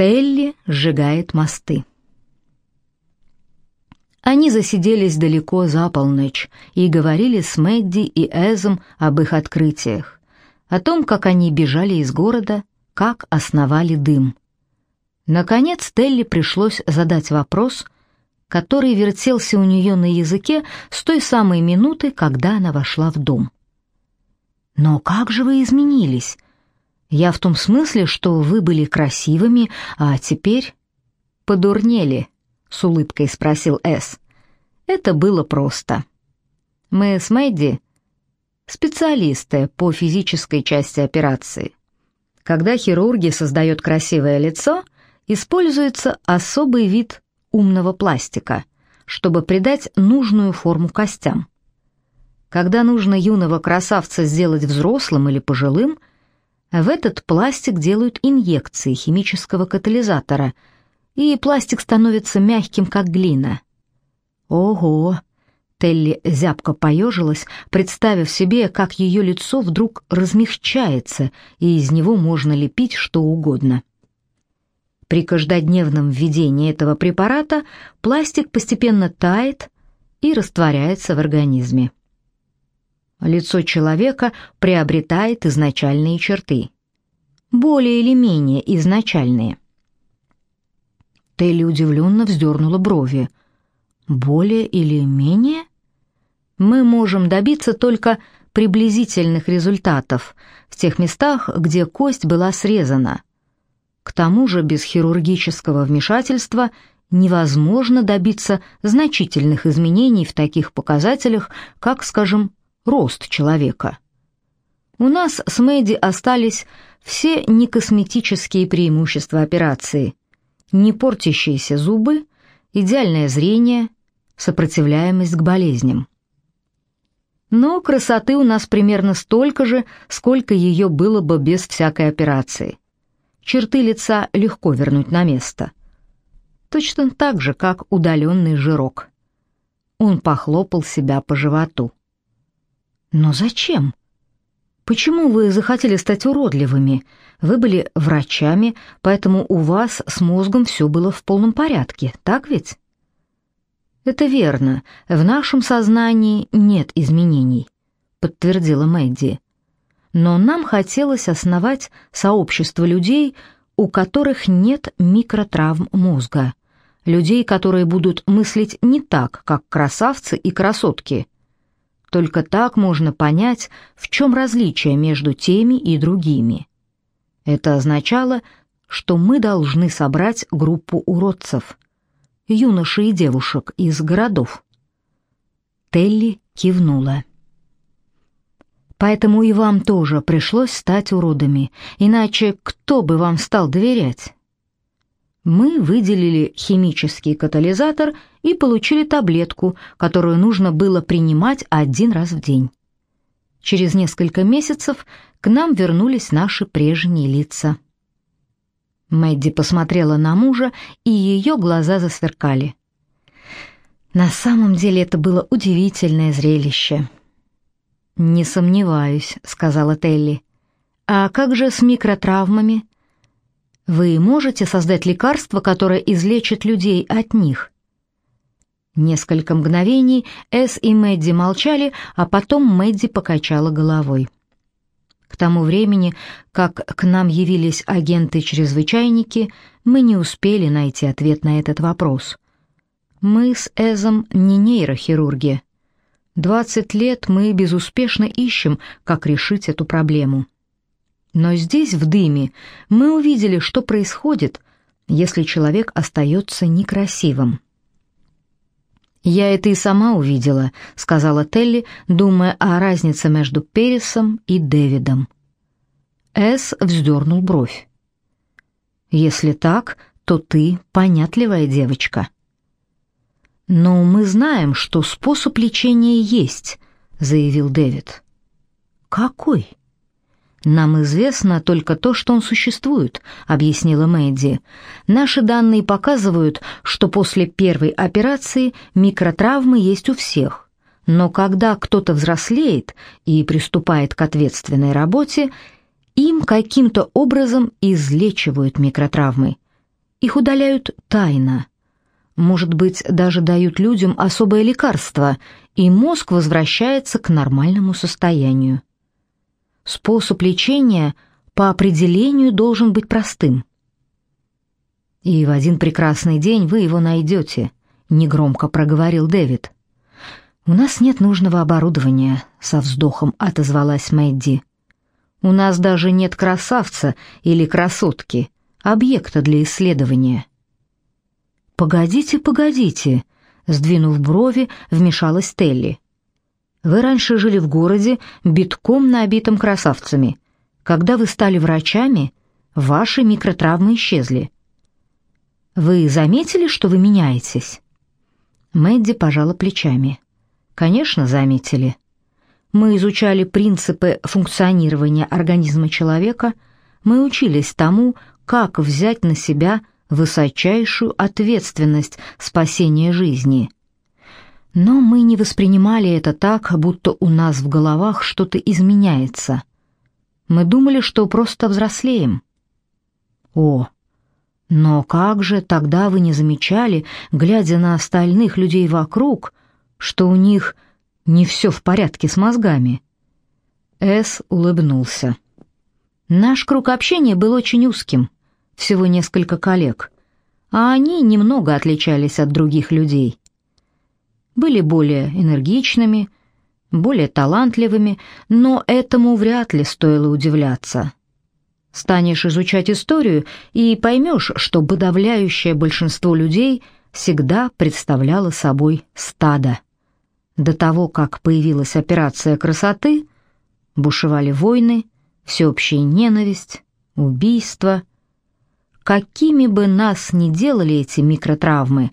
Телли сжигает мосты. Они засиделись далеко за полночь и говорили с Мэдди и Эзом об их открытиях, о том, как они бежали из города, как основали дым. Наконец Телли пришлось задать вопрос, который вертелся у нее на языке с той самой минуты, когда она вошла в дом. «Но как же вы изменились? Я в том смысле, что вы были красивыми, а теперь...» «Подурнели», — с улыбкой спросил Эс. «Это было просто. Мы с Мэдди специалисты по физической части операции. Когда хирурги создают красивое лицо, используется особый вид умного пластика, чтобы придать нужную форму костям. Когда нужно юного красавца сделать взрослым или пожилым, в этот пластик делают инъекции химического катализатора, и пластик становится мягким, как глина. Ого! Телли зябко поежилась, представив себе, как ее лицо вдруг размягчается, и из него можно лепить что угодно. При каждодневном введении этого препарата пластик постепенно тает и растворяется в организме. Лицо человека приобретает изначальные черты, более или менее изначальные. Телли удивленно вздернула брови. «Более или менее?» мы можем добиться только приблизительных результатов в тех местах, где кость была срезана. К тому же без хирургического вмешательства невозможно добиться значительных изменений в таких показателях, как, скажем, рост человека. У нас с Мэдди остались все некосметические преимущества операции. Не портящиеся зубы, идеальное зрение, сопротивляемость к болезням. Но красоты у нас примерно столько же, сколько ее было бы без всякой операции. Черты лица легко вернуть на место. Точно так же, как удаленный жирок. Он похлопал себя по животу. «Но зачем? Почему вы захотели стать уродливыми? Вы были врачами, поэтому у вас с мозгом все было в полном порядке, так ведь?» Это верно. В нашем сознании нет изменений, подтвердила Мэдди. Но нам хотелось основать сообщество людей, у которых нет микротравм мозга. Людей, которые будут мыслить не так, как красавцы и красотки. Только так можно понять, в чем различие между теми и другими. Это означало, что мы должны собрать группу уродцев – юношей и девушек из городов. Телли кивнула. Поэтому и вам тоже пришлось стать уродами, иначе кто бы вам стал доверять? Мы выделили химический катализатор и получили таблетку, которую нужно было принимать один раз в день. Через несколько месяцев к нам вернулись наши прежние лица. Мэдди посмотрела на мужа, и ее глаза засверкали. На самом деле это было удивительное зрелище. «Не сомневаюсь», — сказала Телли. «А как же с микротравмами? Вы можете создать лекарство, которое излечит людей от них?» Несколько мгновений Эс и Мэдди молчали, а потом Мэдди покачала головой. К тому времени, как к нам явились агенты-чрезвычайники, мы не успели найти ответ на этот вопрос. Мы с Эзом не нейрохирурги. Двадцать лет мы безуспешно ищем, как решить эту проблему. Но здесь, в дыме, мы увидели, что происходит, если человек остается некрасивым. «Я это и сама увидела», — сказала Телли, думая о разнице между Пересом и Дэвидом. Эс вздернул бровь. «Если так, то ты понятливая девочка». «Но мы знаем, что способ лечения есть», — заявил Дэвид. «Какой?» Нам известно только то, что он существует, объяснила Мэдди. Наши данные показывают, что после первой операции микротравмы есть у всех. Но когда кто-то взрослеет и приступает к ответственной работе, им каким-то образом излечивают микротравмы. Их удаляют тайно. Может быть, даже дают людям особое лекарство, и мозг возвращается к нормальному состоянию. Способ лечения по определению должен быть простым. И в один прекрасный день вы его найдете, негромко проговорил Дэвид. У нас нет нужного оборудования, со вздохом отозвалась Мэдди. У нас даже нет красавца или красотки, объекта для исследования. Погодите, погодите, сдвинув брови, вмешалась Телли. Вы раньше жили в городе, битком набитым красавцами. Когда вы стали врачами, ваши микротравмы исчезли. Вы заметили, что вы меняетесь? Мэдди пожала плечами. Конечно, заметили. Мы изучали принципы функционирования организма человека, мы учились тому, как взять на себя высочайшую ответственность спасения жизни. Но мы не воспринимали это так, будто у нас в головах что-то изменяется. Мы думали, что просто взрослеем. О, но как же тогда вы не замечали, глядя на остальных людей вокруг, что у них не все в порядке с мозгами. С улыбнулся. Наш круг общения был очень узким, всего несколько коллег, а они немного отличались от других людей. Были более энергичными, более талантливыми, но этому вряд ли стоило удивляться. Станешь изучать историю и поймешь, что подавляющее большинство людей всегда представляло собой стадо. До того, как появилась операция красоты, бушевали войны, всеобщая ненависть, убийства. Какими бы нас ни делали эти микротравмы,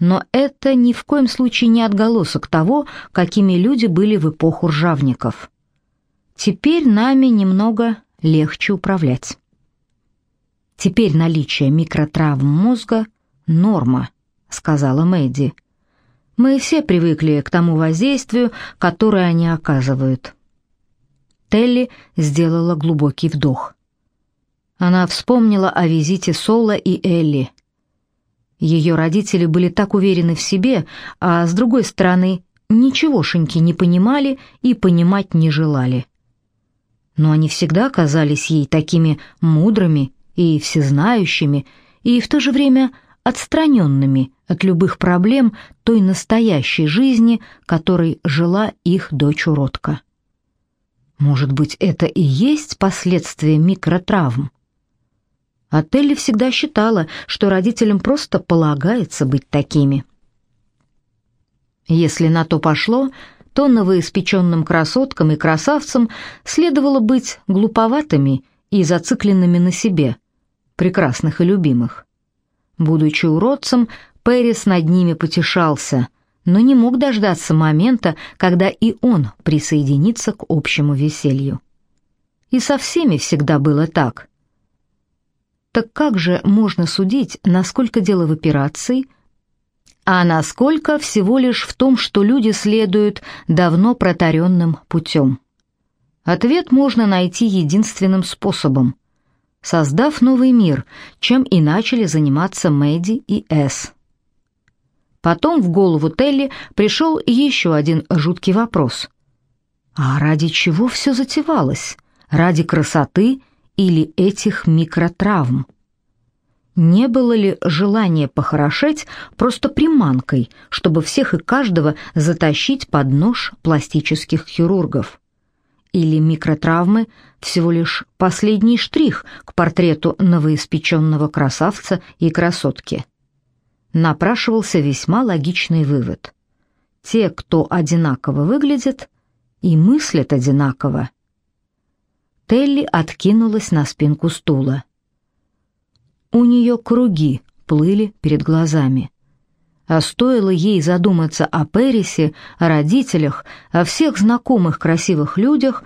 но это ни в коем случае не отголосок того, какими люди были в эпоху ржавников. Теперь нами немного легче управлять. Теперь наличие микротравм мозга — норма, сказала Мэдди. Мы все привыкли к тому воздействию, которое они оказывают. Телли сделала глубокий вдох. Она вспомнила о визите Сола и Элли. Ее родители были так уверены в себе, а с другой стороны, ничегошеньки не понимали и понимать не желали. Но они всегда казались ей такими мудрыми и всезнающими, и в то же время отстраненными от любых проблем той настоящей жизни, которой жила их дочь-уродка. Может быть, это и есть последствия микротравм? А Телли всегда считала, что родителям просто полагается быть такими. Если на то пошло, то новоиспеченным красоткам и красавцам следовало быть глуповатыми и зацикленными на себе, прекрасных и любимых. Будучи уродцем, Пэрис над ними потешался, но не мог дождаться момента, когда и он присоединится к общему веселью. И со всеми всегда было так. Так как же можно судить, насколько дело в операции, а насколько всего лишь в том, что люди следуют давно протаренным путем? Ответ можно найти единственным способом создав новый мир, чем и начали заниматься Мэдди и Эс. Потом в голову Телли пришел еще один жуткий вопрос. А ради чего все затевалось? Ради красоты или этих микротравм? Не было ли желания похорошеть просто приманкой, чтобы всех и каждого затащить под нож пластических хирургов? или микротравмы всего лишь последний штрих к портрету новоиспеченного красавца и красотки. Напрашивался весьма логичный вывод. Те, кто одинаково выглядят и мыслят одинаково. Телли откинулась на спинку стула. У нее круги плыли перед глазами. А стоило ей задуматься о Перисе, о родителях, о всех знакомых красивых людях,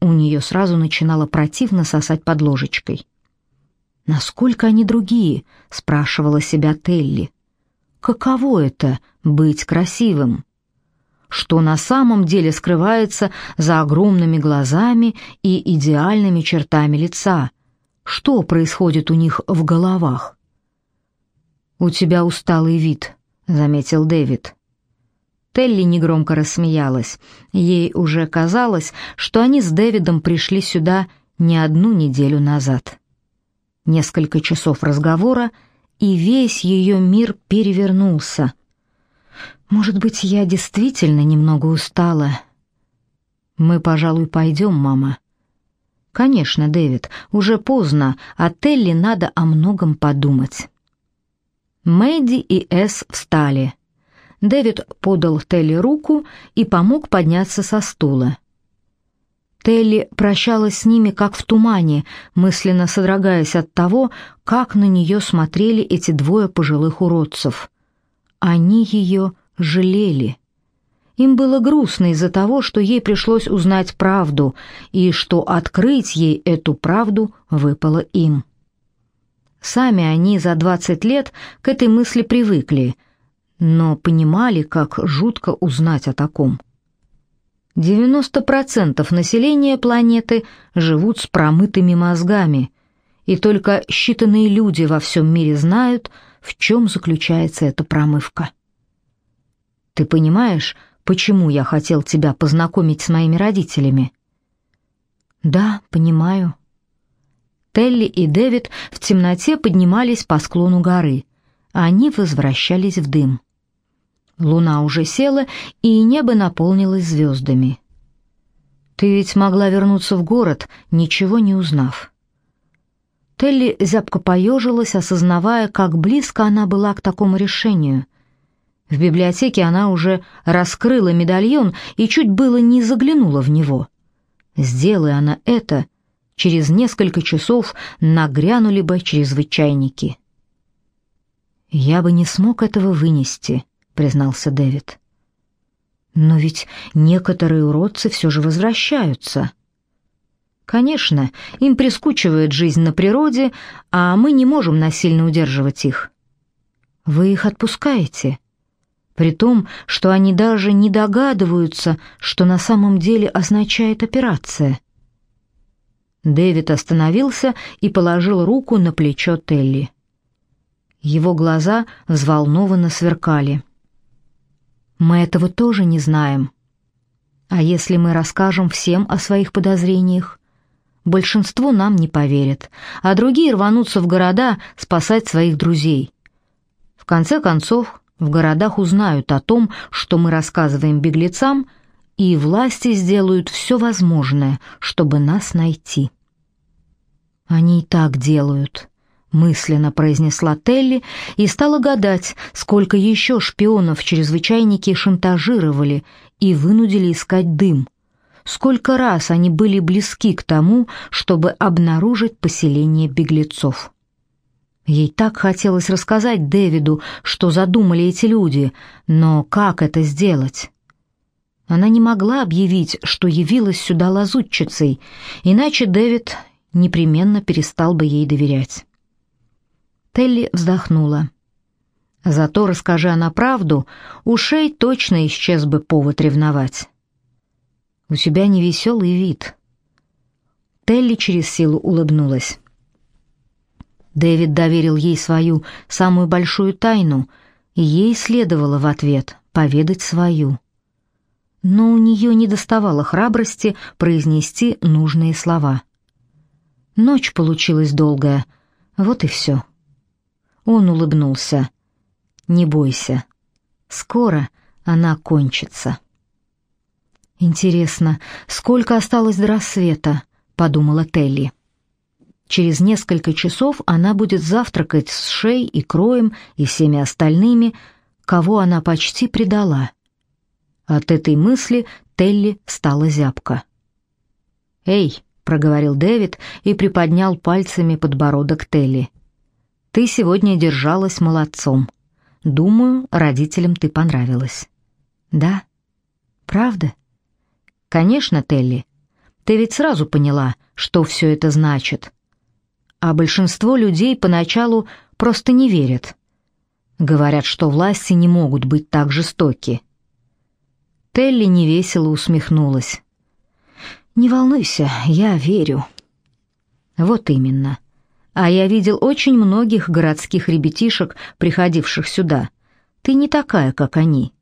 у нее сразу начинало противно сосать под ложечкой. «Насколько они другие?» — спрашивала себя Телли. «Каково это — быть красивым?» Что на самом деле скрывается за огромными глазами и идеальными чертами лица? Что происходит у них в головах? «У тебя усталый вид», — заметил Дэвид. Телли негромко рассмеялась. Ей уже казалось, что они с Дэвидом пришли сюда не одну неделю назад. Несколько часов разговора, и весь ее мир перевернулся. «Может быть, я действительно немного устала?» «Мы, пожалуй, пойдем, мама». «Конечно, Дэвид, уже поздно, а Телли надо о многом подумать». Мэдди и Эс встали. Дэвид подал Телли руку и помог подняться со стула. Телли прощалась с ними как в тумане, мысленно содрогаясь от того, как на нее смотрели эти двое пожилых уродцев. Они ее жалели. Им было грустно из-за того, что ей пришлось узнать правду, и что открыть ей эту правду выпало им. Сами они за двадцать лет к этой мысли привыкли, но понимали, как жутко узнать о таком. 90% населения планеты живут с промытыми мозгами, и только считанные люди во всем мире знают, в чем заключается эта промывка. Ты понимаешь, почему я хотел тебя познакомить с моими родителями? Да, понимаю. Телли и Дэвид в темноте поднимались по склону горы, а они возвращались в дым. Луна уже села, и небо наполнилось звездами. Ты ведь могла вернуться в город, ничего не узнав. Телли зябко поежилась, осознавая, как близко она была к такому решению. В библиотеке она уже раскрыла медальон и чуть было не заглянула в него. Сделая она это, через несколько часов нагрянули бы чрезвычайники. «Я бы не смог этого вынести», признался Дэвид. Но ведь некоторые уродцы все же возвращаются. Конечно, им прискучивает жизнь на природе, а мы не можем насильно удерживать их. Вы их отпускаете, при том, что они даже не догадываются, что на самом деле означает операция. Дэвид остановился и положил руку на плечо Телли. Его глаза взволнованно сверкали. Мы этого тоже не знаем. А если мы расскажем всем о своих подозрениях? Большинство нам не поверит, а другие рванутся в города спасать своих друзей. В конце концов, в городах узнают о том, что мы рассказываем беглецам, и власти сделают все возможное, чтобы нас найти. Они и так делают мысленно произнесла Телли и стала гадать, сколько еще шпионов чрезвычайники шантажировали и вынудили искать дым. Сколько раз они были близки к тому, чтобы обнаружить поселение беглецов. Ей так хотелось рассказать Дэвиду, что задумали эти люди, но как это сделать? Она не могла объявить, что явилась сюда лазутчицей, иначе Дэвид непременно перестал бы ей доверять. Телли вздохнула. Зато, расскажи она правду, у Шей точно исчез бы повод ревновать. У тебя невеселый вид. Телли через силу улыбнулась. Дэвид доверил ей свою самую большую тайну, и ей следовало в ответ поведать свою. Но у нее не доставало храбрости произнести нужные слова. Ночь получилась долгая, вот и все. Он улыбнулся. «Не бойся. Скоро она кончится». «Интересно, сколько осталось до рассвета?» — подумала Телли. Через несколько часов она будет завтракать с Шей и Кроем и всеми остальными, кого она почти предала. От этой мысли Телли стала зябко. «Эй!» — проговорил Дэвид и приподнял пальцами подбородок Телли. Ты сегодня держалась молодцом. Думаю, родителям ты понравилась. Да? Правда? Конечно, Телли. Ты ведь сразу поняла, что все это значит. А большинство людей поначалу просто не верят. Говорят, что власти не могут быть так жестоки. Телли невесело усмехнулась. Не волнуйся, я верю. Вот именно. А я видел очень многих городских ребятишек, приходивших сюда. Ты не такая, как они.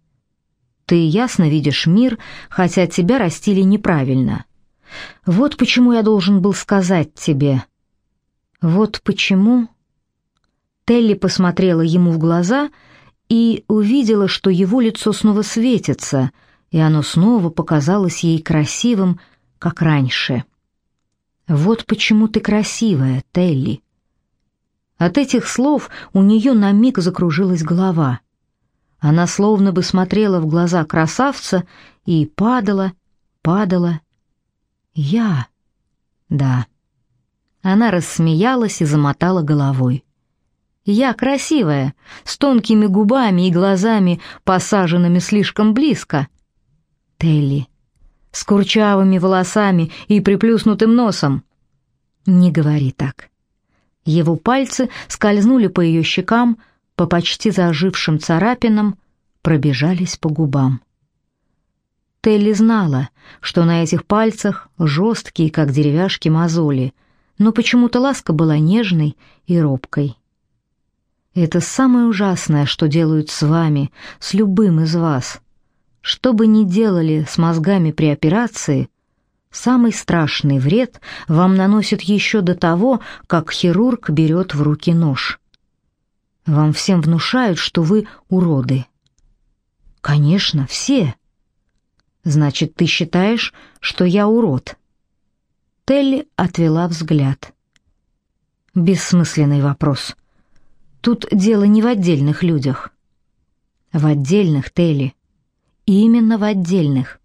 Ты ясно видишь мир, хотя тебя растили неправильно. Вот почему я должен был сказать тебе. Вот почему... Телли посмотрела ему в глаза и увидела, что его лицо снова светится, и оно снова показалось ей красивым, как раньше. «Вот почему ты красивая, Телли». От этих слов у нее на миг закружилась голова. Она словно бы смотрела в глаза красавца и падала, падала. «Я?» «Да». Она рассмеялась и замотала головой. Я красивая, с тонкими губами и глазами, посаженными слишком близко. Телли, с курчавыми волосами и приплюснутым носом. Не говори так. Его пальцы скользнули по ее щекам, по почти зажившим царапинам, пробежались по губам. Телли знала, что на этих пальцах жесткие, как деревяшки, мозоли, но почему-то ласка была нежной и робкой. Это самое ужасное, что делают с вами, с любым из вас. Что бы ни делали с мозгами при операции, самый страшный вред вам наносит еще до того, как хирург берет в руки нож. Вам всем внушают, что вы уроды. Конечно, все. Значит, ты считаешь, что я урод? Телли отвела взгляд. Бессмысленный вопрос. Тут дело не в отдельных людях. В отдельных, Телли. Именно в отдельных.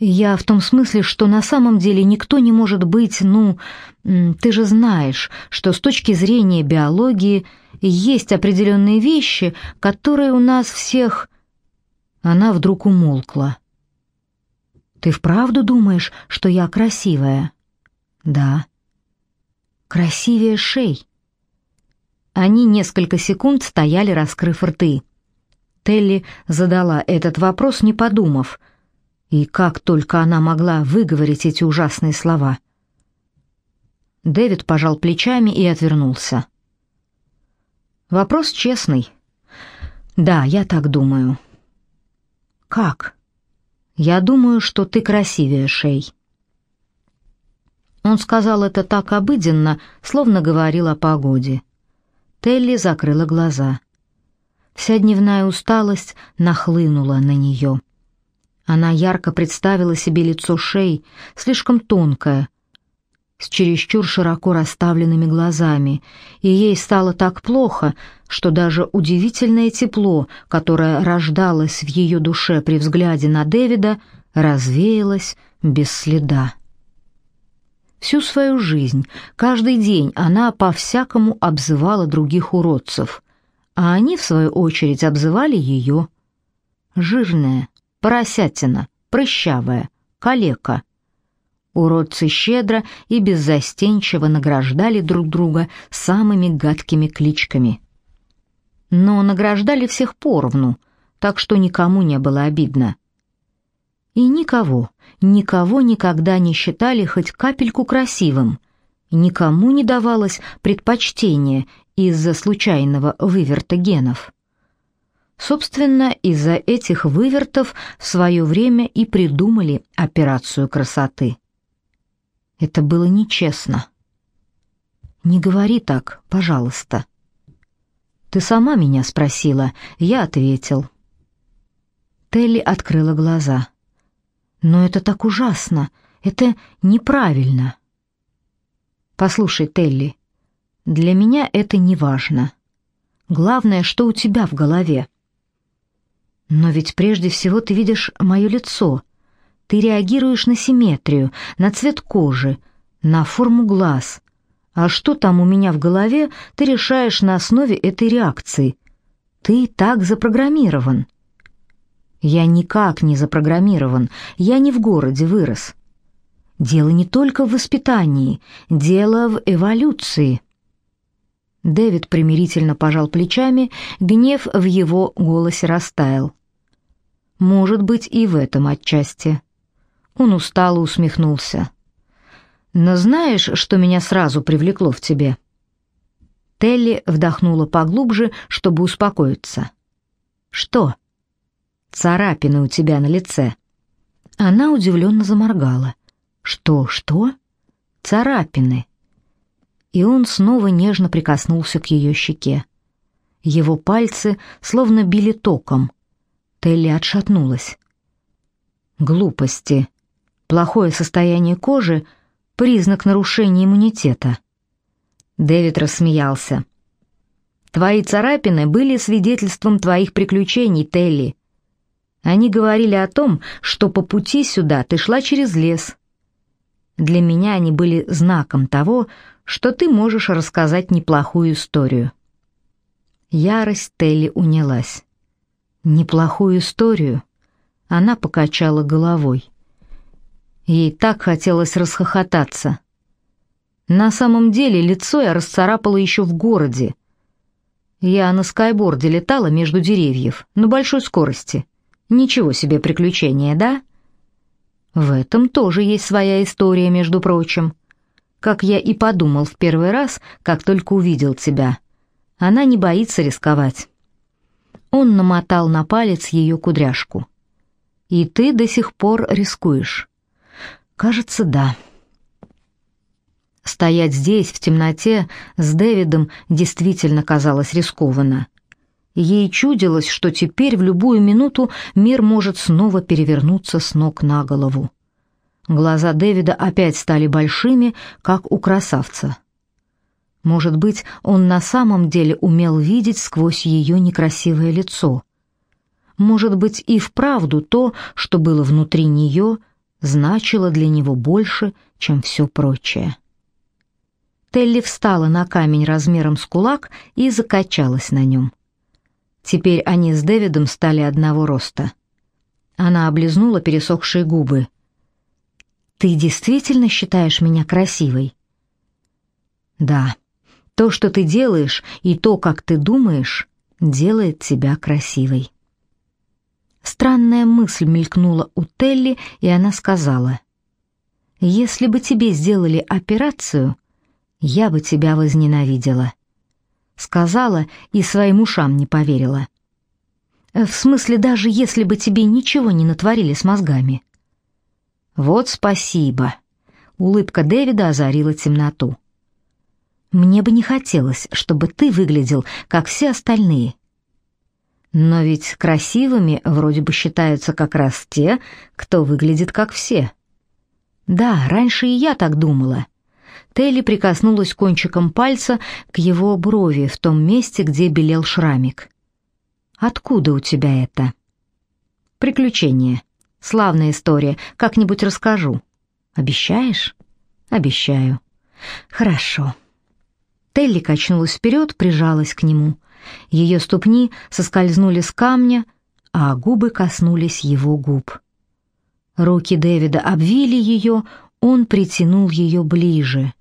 Я в том смысле, что на самом деле никто не может быть, ну, ты же знаешь, что с точки зрения биологии есть определенные вещи, которые у нас всех... Она вдруг умолкла. Ты вправду думаешь, что я красивая? Да. Красивее шей. Они несколько секунд стояли, раскрыв рты. Телли задала этот вопрос, не подумав. И как только она могла выговорить эти ужасные слова. Дэвид пожал плечами и отвернулся. Вопрос честный. Да, я так думаю. Как? Я думаю, что ты красивее, Шей. Он сказал это так обыденно, словно говорил о погоде. Телли закрыла глаза. Вся дневная усталость нахлынула на нее. Она ярко представила себе лицо Шей, слишком тонкое, с чересчур широко расставленными глазами, и ей стало так плохо, что даже удивительное тепло, которое рождалось в ее душе при взгляде на Дэвида, развеялось без следа. Всю свою жизнь, каждый день она по-всякому обзывала других уродцев, а они, в свою очередь, обзывали ее. Жирная, поросятина, прыщавая, калека. Уродцы щедро и беззастенчиво награждали друг друга самыми гадкими кличками. Но награждали всех поровну, так что никому не было обидно. И никого, никого никогда не считали хоть капельку красивым. Никому не давалось предпочтение из-за случайного выверта генов. Собственно, из-за этих вывертов в свое время и придумали операцию красоты. Это было нечестно. Не говори так, пожалуйста. Ты сама меня спросила, я ответил. Телли открыла глаза. Но это так ужасно. Это неправильно. Послушай, Телли, для меня это не важно. Главное, что у тебя в голове. Но ведь прежде всего ты видишь мое лицо. Ты реагируешь на симметрию, на цвет кожи, на форму глаз. А что там у меня в голове, ты решаешь на основе этой реакции. Ты так запрограммирован. Я никак не запрограммирован, я не в городе вырос. Дело не только в воспитании, дело в эволюции. Дэвид примирительно пожал плечами, гнев в его голосе растаял. Может быть, и в этом отчасти. Он устало усмехнулся. Но знаешь, что меня сразу привлекло в тебе? Телли вдохнула поглубже, чтобы успокоиться. «Что?» «Царапины у тебя на лице». Она удивленно заморгала. «Что, что?» «Царапины». И он снова нежно прикоснулся к ее щеке. Его пальцы словно били током. Телли отшатнулась. Глупости. Плохое состояние кожи — признак нарушения иммунитета. Дэвид рассмеялся. «Твои царапины были свидетельством твоих приключений, Телли. Они говорили о том, что по пути сюда ты шла через лес. Для меня они были знаком того, что ты можешь рассказать неплохую историю». Ярость Телли унялась. «Неплохую историю?» Она покачала головой. Ей так хотелось расхохотаться. На самом деле лицо я расцарапала еще в городе. Я на скайборде летала между деревьев на большой скорости. Ничего себе приключение, да? В этом тоже есть своя история, между прочим. Как я и подумал в первый раз, как только увидел тебя. Она не боится рисковать. Он намотал на палец ее кудряшку. И ты до сих пор рискуешь. Кажется, да. Стоять здесь в темноте с Дэвидом действительно казалось рискованно. Ей чудилось, что теперь в любую минуту мир может снова перевернуться с ног на голову. Глаза Дэвида опять стали большими, как у красавца. Может быть, он на самом деле умел видеть сквозь ее некрасивое лицо. Может быть, и вправду то, что было внутри нее, значило для него больше, чем все прочее. Телли встала на камень размером с кулак и закачалась на нем. Теперь они с Дэвидом стали одного роста. Она облизнула пересохшие губы. «Ты действительно считаешь меня красивой?» «Да. То, что ты делаешь, и то, как ты думаешь, делает тебя красивой». Странная мысль мелькнула у Телли, и она сказала, «Если бы тебе сделали операцию, я бы тебя возненавидела». Сказала и своим ушам не поверила. В смысле, даже если бы тебе ничего не натворили с мозгами. Вот спасибо. Улыбка Дэвида озарила темноту. Мне бы не хотелось, чтобы ты выглядел, как все остальные. Но ведь красивыми вроде бы считаются как раз те, кто выглядит как все. Да, раньше и я так думала. Телли прикоснулась кончиком пальца к его брови в том месте, где белел шрамик. Откуда у тебя это? Приключение. Славная история. Как-нибудь расскажу. Обещаешь? Обещаю. Хорошо. Телли качнулась вперед, прижалась к нему. Ее ступни соскользнули с камня, а губы коснулись его губ. Руки Дэвида обвили ее, он притянул ее ближе.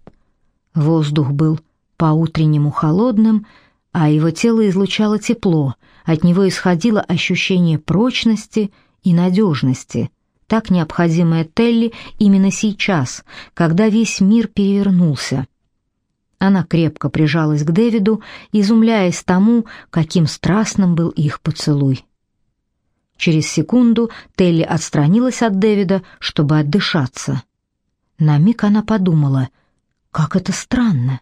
Воздух был по-утреннему холодным, а его тело излучало тепло, от него исходило ощущение прочности и надежности, так необходимое Телли именно сейчас, когда весь мир перевернулся. Она крепко прижалась к Дэвиду, изумляясь тому, каким страстным был их поцелуй. Через секунду Телли отстранилась от Дэвида, чтобы отдышаться. На миг она подумала, как это странно.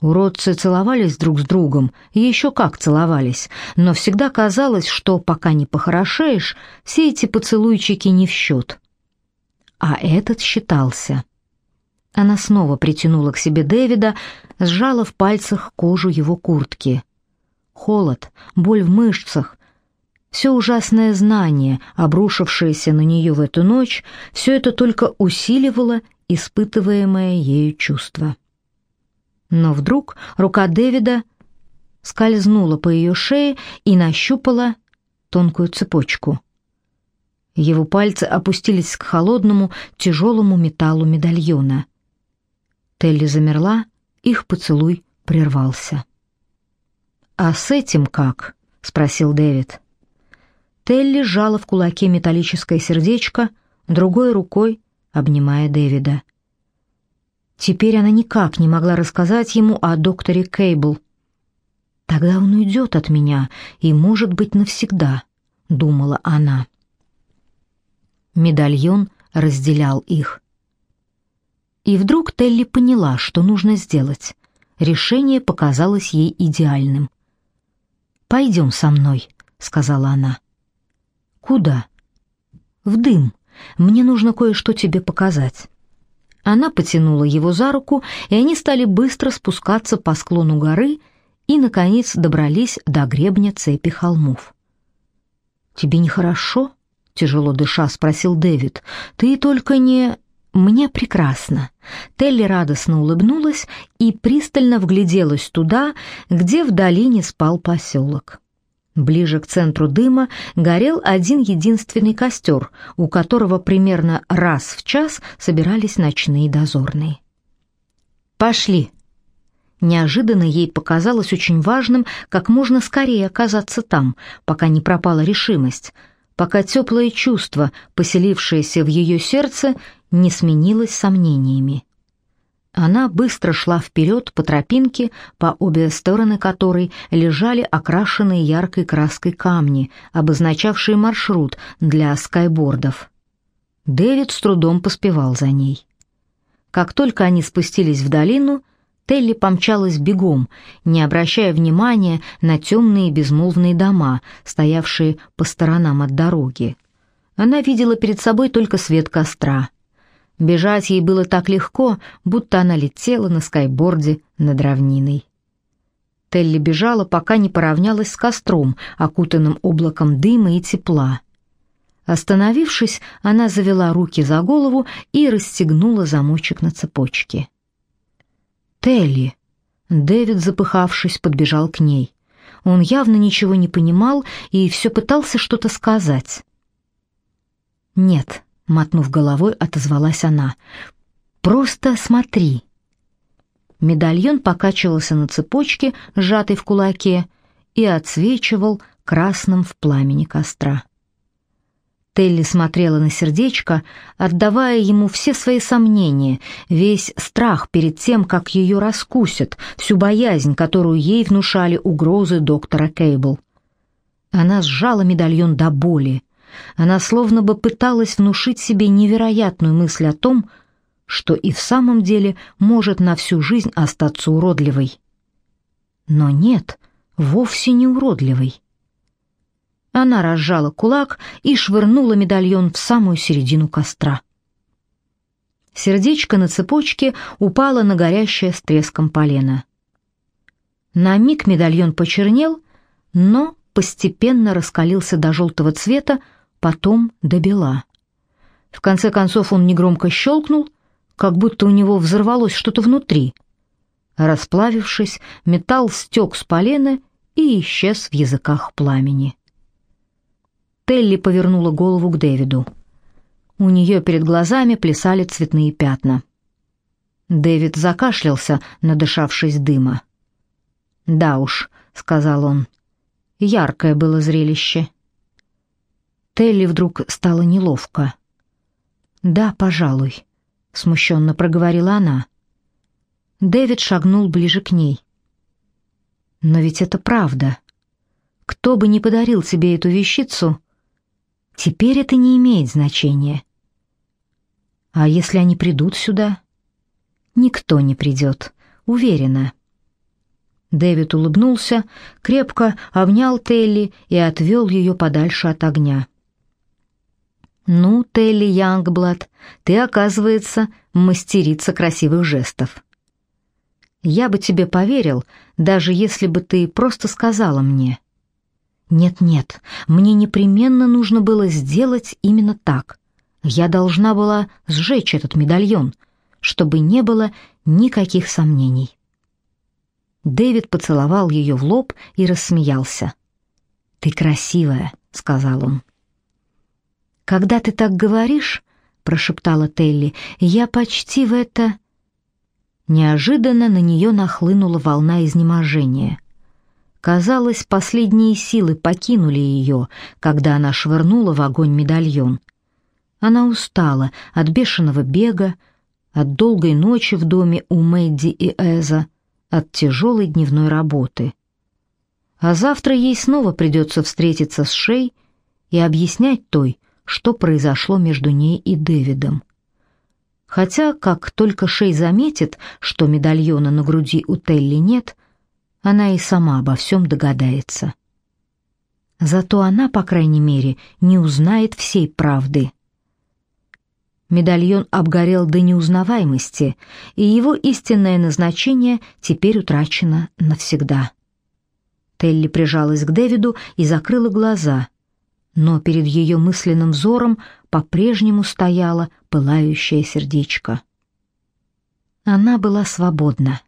Уродцы целовались друг с другом, и еще как целовались, но всегда казалось, что пока не похорошеешь, все эти поцелуйчики не в счет. А этот считался. Она снова притянула к себе Дэвида, сжала в пальцах кожу его куртки. Холод, боль в мышцах, все ужасное знание, обрушившееся на нее в эту ночь, все это только усиливало испытываемое ею чувство. Но вдруг рука Дэвида скользнула по ее шее и нащупала тонкую цепочку. Его пальцы опустились к холодному, тяжелому металлу медальона — Телли замерла, их поцелуй прервался. «А с этим как?» — спросил Дэвид. Телли сжала в кулаке металлическое сердечко, другой рукой обнимая Дэвида. Теперь она никак не могла рассказать ему о докторе Кейбл. «Тогда он уйдет от меня, и, может быть, навсегда», — думала она. Медальон разделял их. И вдруг Телли поняла, что нужно сделать. Решение показалось ей идеальным. «Пойдем со мной», — сказала она. «Куда?» «В дым. Мне нужно кое-что тебе показать». Она потянула его за руку, и они стали быстро спускаться по склону горы и, наконец, добрались до гребня цепи холмов. «Тебе нехорошо?» — тяжело дыша спросил Дэвид. «Ты только не...» «Мне прекрасно». Телли радостно улыбнулась и пристально вгляделась туда, где в долине спал поселок. Ближе к центру дыма горел один единственный костер, у которого примерно раз в час собирались ночные дозорные. «Пошли!» Неожиданно ей показалось очень важным как можно скорее оказаться там, пока не пропала решимость, пока теплое чувство, поселившееся в ее сердце, не сменилось сомнениями. Она быстро шла вперед по тропинке, по обе стороны которой лежали окрашенные яркой краской камни, обозначавшие маршрут для скайбордов. Дэвид с трудом поспевал за ней. Как только они спустились в долину, Телли помчалась бегом, не обращая внимания на темные безмолвные дома, стоявшие по сторонам от дороги. Она видела перед собой только свет костра. Бежать ей было так легко, будто она летела на скайборде над равниной. Телли бежала, пока не поравнялась с костром, окутанным облаком дыма и тепла. Остановившись, она завела руки за голову и расстегнула замочек на цепочке. «Телли!» Дэвид, запыхавшись, подбежал к ней. Он явно ничего не понимал и все пытался что-то сказать. «Нет», мотнув головой, отозвалась она. Просто смотри. Медальон покачивался на цепочке, сжатой в кулаке, и отсвечивал красным в пламени костра. Телли смотрела на сердечко, отдавая ему все свои сомнения, весь страх перед тем, как ее раскусят, всю боязнь, которую ей внушали угрозы доктора Кейбл. Она сжала медальон до боли. Она словно бы пыталась внушить себе невероятную мысль о том, что и в самом деле может на всю жизнь остаться уродливой. Но нет, вовсе не уродливой. Она разжала кулак и швырнула медальон в самую середину костра. Сердечко на цепочке упало на горящее с треском полено. На миг медальон почернел, но постепенно раскалился до желтого цвета, потом до бела. В конце концов он негромко щелкнул, как будто у него взорвалось что-то внутри. Расплавившись, металл стек с полена и исчез в языках пламени. Телли повернула голову к Дэвиду. У нее перед глазами плясали цветные пятна. Дэвид закашлялся, надышавшись дыма. «Да уж», — сказал он, — «яркое было зрелище». Телли вдруг стало неловко. «Да, пожалуй», — смущенно проговорила она. Дэвид шагнул ближе к ней. «Но ведь это правда. Кто бы ни подарил тебе эту вещицу, теперь это не имеет значения. А если они придут сюда?» «Никто не придет, уверена». Дэвид улыбнулся, крепко обнял Телли и отвел ее подальше от огня. «Ну, Телли Янгблад, ты, оказывается, мастерица красивых жестов. Я бы тебе поверил, даже если бы ты просто сказала мне. Нет-нет, мне непременно нужно было сделать именно так. Я должна была сжечь этот медальон, чтобы не было никаких сомнений». Дэвид поцеловал ее в лоб и рассмеялся. «Ты красивая», — сказал он. «Когда ты так говоришь, — прошептала Телли, — я почти в это...» Неожиданно на нее нахлынула волна изнеможения. Казалось, последние силы покинули ее, когда она швырнула в огонь медальон. Она устала от бешеного бега, от долгой ночи в доме у Мэдди и Эза, от тяжелой дневной работы. А завтра ей снова придется встретиться с Шей и объяснять той, что произошло между ней и Дэвидом. Хотя, как только Шей заметит, что медальона на груди у Телли нет, она и сама обо всем догадается. Зато она, по крайней мере, не узнает всей правды. Медальон обгорел до неузнаваемости, и его истинное назначение теперь утрачено навсегда. Телли прижалась к Дэвиду и закрыла глаза, но перед ее мысленным взором по-прежнему стояло пылающее сердечко. Она была свободна.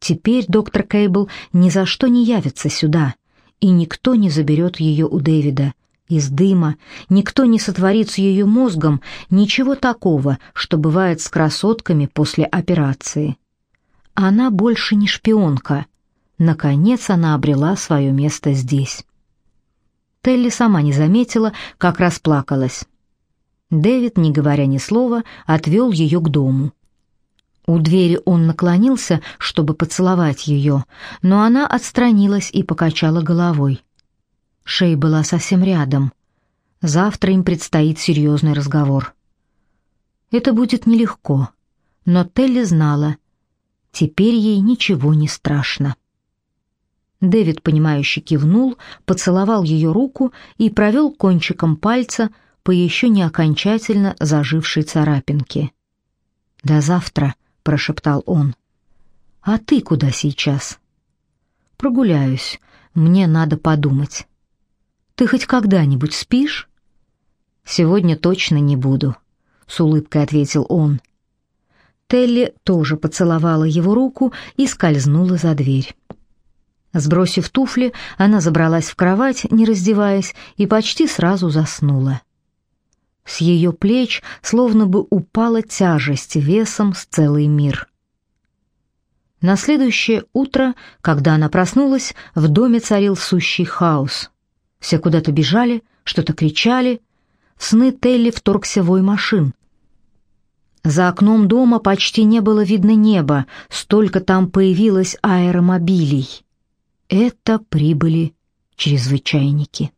Теперь доктор Кейбл ни за что не явится сюда, и никто не заберет ее у Дэвида, из дыма, никто не сотворит с ее мозгом ничего такого, что бывает с красотками после операции. Она больше не шпионка. Наконец она обрела свое место здесь. Телли сама не заметила, как расплакалась. Дэвид, не говоря ни слова, отвел ее к дому. У двери он наклонился, чтобы поцеловать ее, но она отстранилась и покачала головой. Шей была совсем рядом. Завтра им предстоит серьезный разговор. Это будет нелегко, но Телли знала, теперь ей ничего не страшно. Дэвид, понимающе кивнул, поцеловал ее руку и провел кончиком пальца по еще не окончательно зажившей царапинке. «До завтра», — прошептал он. «А ты куда сейчас?» «Прогуляюсь. Мне надо подумать». Ты хоть когда-нибудь спишь? Сегодня точно не буду, с улыбкой ответил он. Телли тоже поцеловала его руку и скользнула за дверь. Сбросив туфли, она забралась в кровать, не раздеваясь, и почти сразу заснула. С ее плеч словно бы упала тяжесть весом с целый мир. На следующее утро, когда она проснулась, в доме царил сущий хаос. Все куда-то бежали, что-то кричали. Сны Телли вторгся вой машин. За окном дома почти не было видно неба, столько там появилось аэромобилей. Это прибыли чрезвычайники.